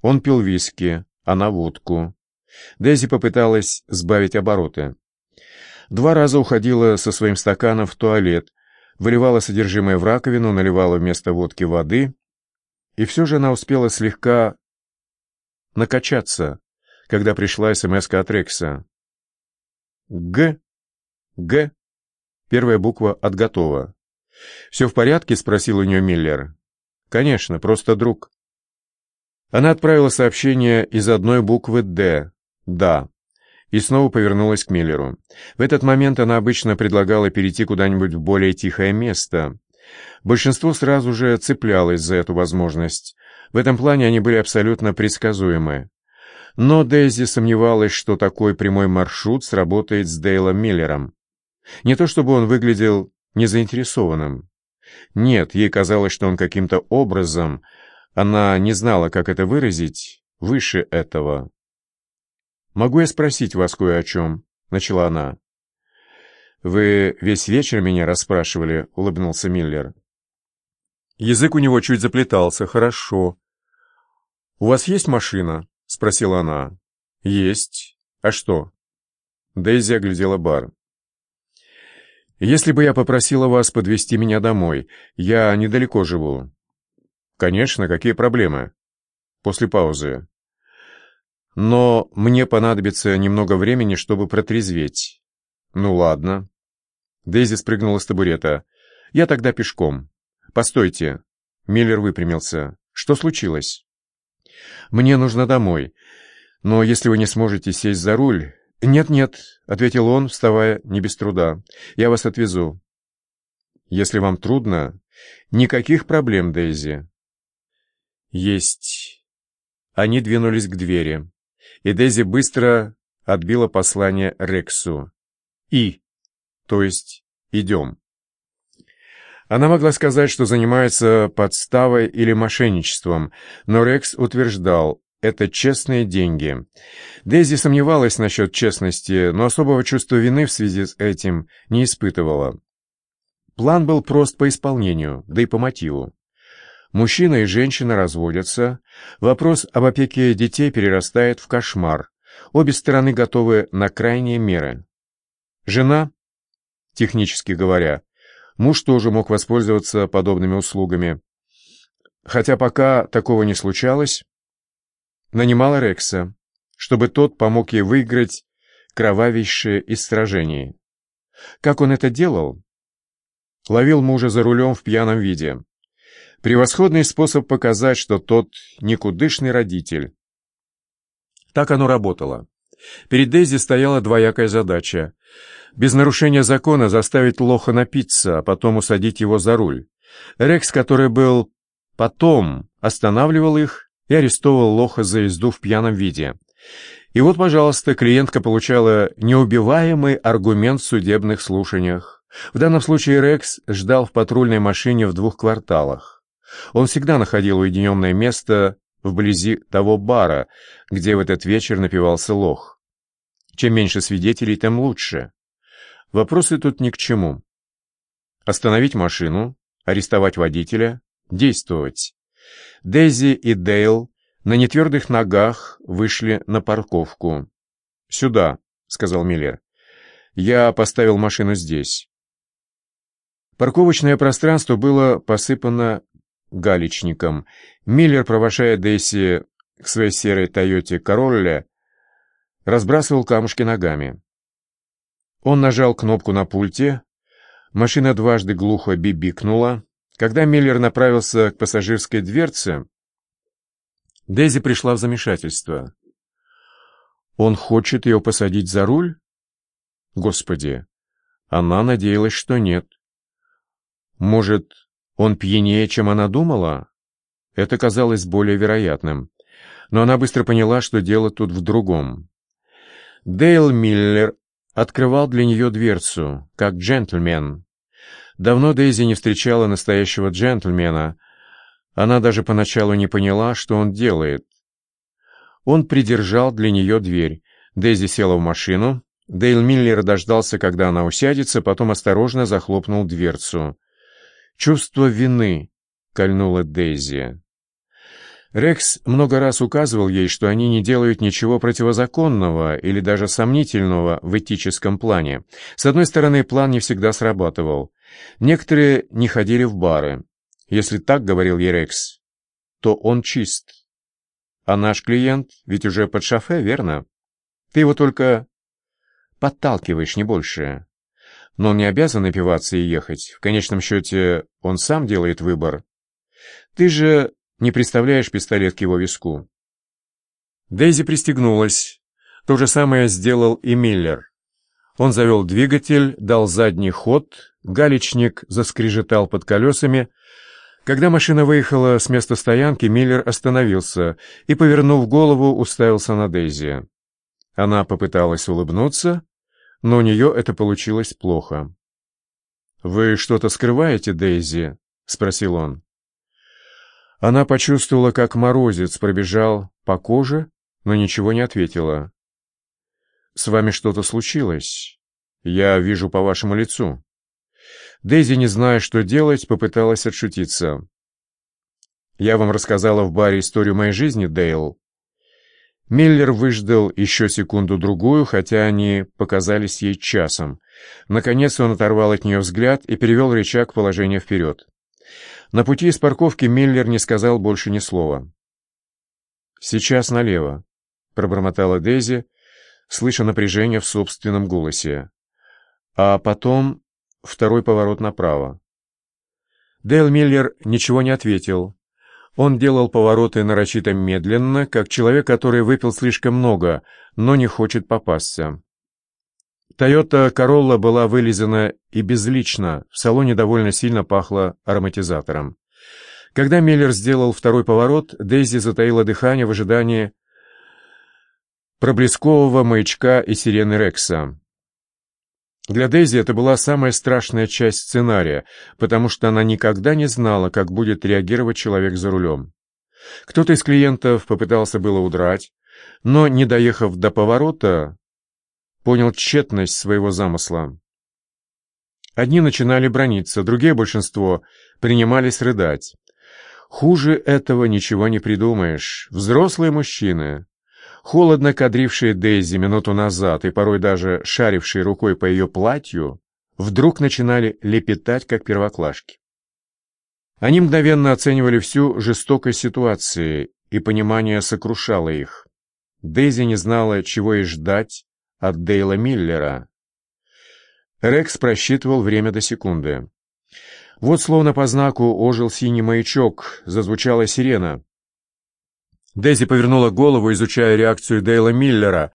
Он пил виски, она водку. Дейзи попыталась сбавить обороты. Два раза уходила со своим стаканом в туалет, выливала содержимое в раковину, наливала вместо водки воды, и все же она успела слегка накачаться, когда пришла смс от Рекса. «Г. Г. Первая буква от готова. «Все в порядке?» — спросил у нее Миллер. «Конечно, просто друг». Она отправила сообщение из одной буквы «Д». «Да». И снова повернулась к Миллеру. В этот момент она обычно предлагала перейти куда-нибудь в более тихое место. Большинство сразу же цеплялось за эту возможность. В этом плане они были абсолютно предсказуемы. Но Дейзи сомневалась, что такой прямой маршрут сработает с Дейлом Миллером. Не то чтобы он выглядел незаинтересованным. Нет, ей казалось, что он каким-то образом, она не знала, как это выразить, выше этого. «Могу я спросить вас кое о чем?» — начала она. «Вы весь вечер меня расспрашивали?» — улыбнулся Миллер. Язык у него чуть заплетался. «Хорошо». «У вас есть машина?» — спросила она. «Есть. А что?» Дейзи оглядела бар. «Если бы я попросила вас подвести меня домой, я недалеко живу». «Конечно, какие проблемы?» После паузы. «Но мне понадобится немного времени, чтобы протрезветь». «Ну ладно». Дейзи спрыгнула с табурета. «Я тогда пешком». «Постойте». Миллер выпрямился. «Что случилось?» «Мне нужно домой. Но если вы не сможете сесть за руль, «Нет-нет», — ответил он, вставая не без труда. «Я вас отвезу». «Если вам трудно, никаких проблем, Дейзи». «Есть». Они двинулись к двери, и Дейзи быстро отбила послание Рексу. «И», то есть «идем». Она могла сказать, что занимается подставой или мошенничеством, но Рекс утверждал, это честные деньги. Дейзи сомневалась насчет честности, но особого чувства вины в связи с этим не испытывала. План был прост по исполнению, да и по мотиву. Мужчина и женщина разводятся, вопрос об опеке детей перерастает в кошмар. Обе стороны готовы на крайние меры. Жена, технически говоря, муж тоже мог воспользоваться подобными услугами. Хотя пока такого не случалось, нанимала Рекса, чтобы тот помог ей выиграть кровавейшее из сражений. Как он это делал? Ловил мужа за рулем в пьяном виде. Превосходный способ показать, что тот никудышный родитель. Так оно работало. Перед Дейзи стояла двоякая задача. Без нарушения закона заставить лоха напиться, а потом усадить его за руль. Рекс, который был потом, останавливал их и арестовал лоха за езду в пьяном виде. И вот, пожалуйста, клиентка получала неубиваемый аргумент в судебных слушаниях. В данном случае Рекс ждал в патрульной машине в двух кварталах. Он всегда находил уединенное место вблизи того бара, где в этот вечер напивался лох. Чем меньше свидетелей, тем лучше. Вопросы тут ни к чему. Остановить машину, арестовать водителя, действовать. Дейзи и Дейл на нетвердых ногах вышли на парковку. «Сюда», — сказал Миллер. «Я поставил машину здесь». Парковочное пространство было посыпано галечником. Миллер, провожая Дейси к своей серой Тойоте Королле, разбрасывал камушки ногами. Он нажал кнопку на пульте, машина дважды глухо бибикнула, когда Миллер направился к пассажирской дверце, Дейзи пришла в замешательство. Он хочет ее посадить за руль? Господи, она надеялась, что нет. Может, он пьянее, чем она думала? Это казалось более вероятным. Но она быстро поняла, что дело тут в другом. Дейл Миллер открывал для нее дверцу, как джентльмен, Давно Дейзи не встречала настоящего джентльмена. Она даже поначалу не поняла, что он делает. Он придержал для нее дверь. Дейзи села в машину. Дейл Миллер дождался, когда она усядется, потом осторожно захлопнул дверцу. Чувство вины кольнуло Дейзи. Рекс много раз указывал ей, что они не делают ничего противозаконного или даже сомнительного в этическом плане. С одной стороны, план не всегда срабатывал. Некоторые не ходили в бары. Если так говорил ей Рекс, то он чист. А наш клиент ведь уже под шофе, верно? Ты его только подталкиваешь, не больше. Но он не обязан напиваться и ехать. В конечном счете, он сам делает выбор. Ты же не представляешь пистолет к его виску. Дейзи пристегнулась. То же самое сделал и Миллер. Он завел двигатель, дал задний ход, галечник заскрежетал под колесами. Когда машина выехала с места стоянки, Миллер остановился и, повернув голову, уставился на Дейзи. Она попыталась улыбнуться, но у нее это получилось плохо. «Вы что-то скрываете, Дейзи?» — спросил он. Она почувствовала, как морозец пробежал по коже, но ничего не ответила. «С вами что-то случилось? Я вижу по вашему лицу». Дейзи, не зная, что делать, попыталась отшутиться. «Я вам рассказала в баре историю моей жизни, Дейл. Миллер выждал еще секунду-другую, хотя они показались ей часом. Наконец он оторвал от нее взгляд и перевел рычаг положения вперед. На пути из парковки Миллер не сказал больше ни слова. «Сейчас налево», — пробормотала Дейзи, слыша напряжение в собственном голосе. «А потом второй поворот направо». Дейл Миллер ничего не ответил, он делал повороты нарочито медленно, как человек, который выпил слишком много, но не хочет попасться. «Тойота Королла» была вылизана и безлично, в салоне довольно сильно пахло ароматизатором. Когда Миллер сделал второй поворот, Дейзи затаила дыхание в ожидании проблескового маячка и сирены Рекса. Для Дейзи это была самая страшная часть сценария, потому что она никогда не знала, как будет реагировать человек за рулем. Кто-то из клиентов попытался было удрать, но, не доехав до поворота, понял тщетность своего замысла. Одни начинали брониться, другие большинство принимались рыдать. Хуже этого ничего не придумаешь. Взрослые мужчины, холодно кадрившие Дейзи минуту назад и порой даже шарившие рукой по ее платью, вдруг начинали лепетать, как первоклашки. Они мгновенно оценивали всю жестокость ситуации, и понимание сокрушало их. Дейзи не знала, чего ей ждать от Дейла Миллера. Рекс просчитывал время до секунды. Вот словно по знаку ожил синий маячок, зазвучала сирена. Дейзи повернула голову, изучая реакцию Дейла Миллера,